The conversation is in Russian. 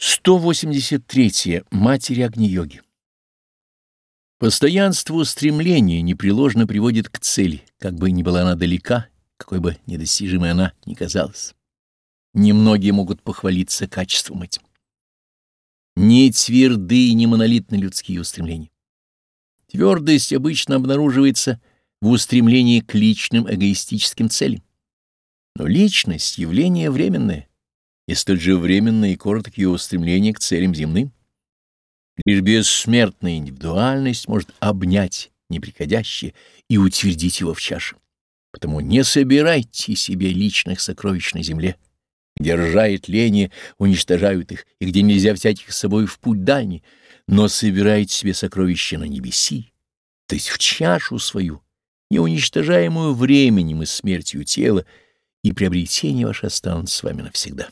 183. Матери Агни-йоги. Постоянство устремления непреложно приводит к цели, как бы ни была она далека, какой бы недостижимой она ни казалась. Немногие могут похвалиться качеством этим. Не тверды и не монолитны людские устремления. Твердость обычно обнаруживается в устремлении к личным эгоистическим целям. Но личность — явление временное, и столь же временное и короткие устремления к целям земным. Лишь бессмертная индивидуальность может обнять неприходящее и утвердить его в чаше. Потому не собирайте себе личных сокровищ на земле, где ржает лени, уничтожают их, и где нельзя взять их с собой в путь дальний, но собирайте себе сокровища на небеси, то есть в чашу свою, неуничтожаемую временем и смертью тела, и приобретение ваше останутся с вами навсегда.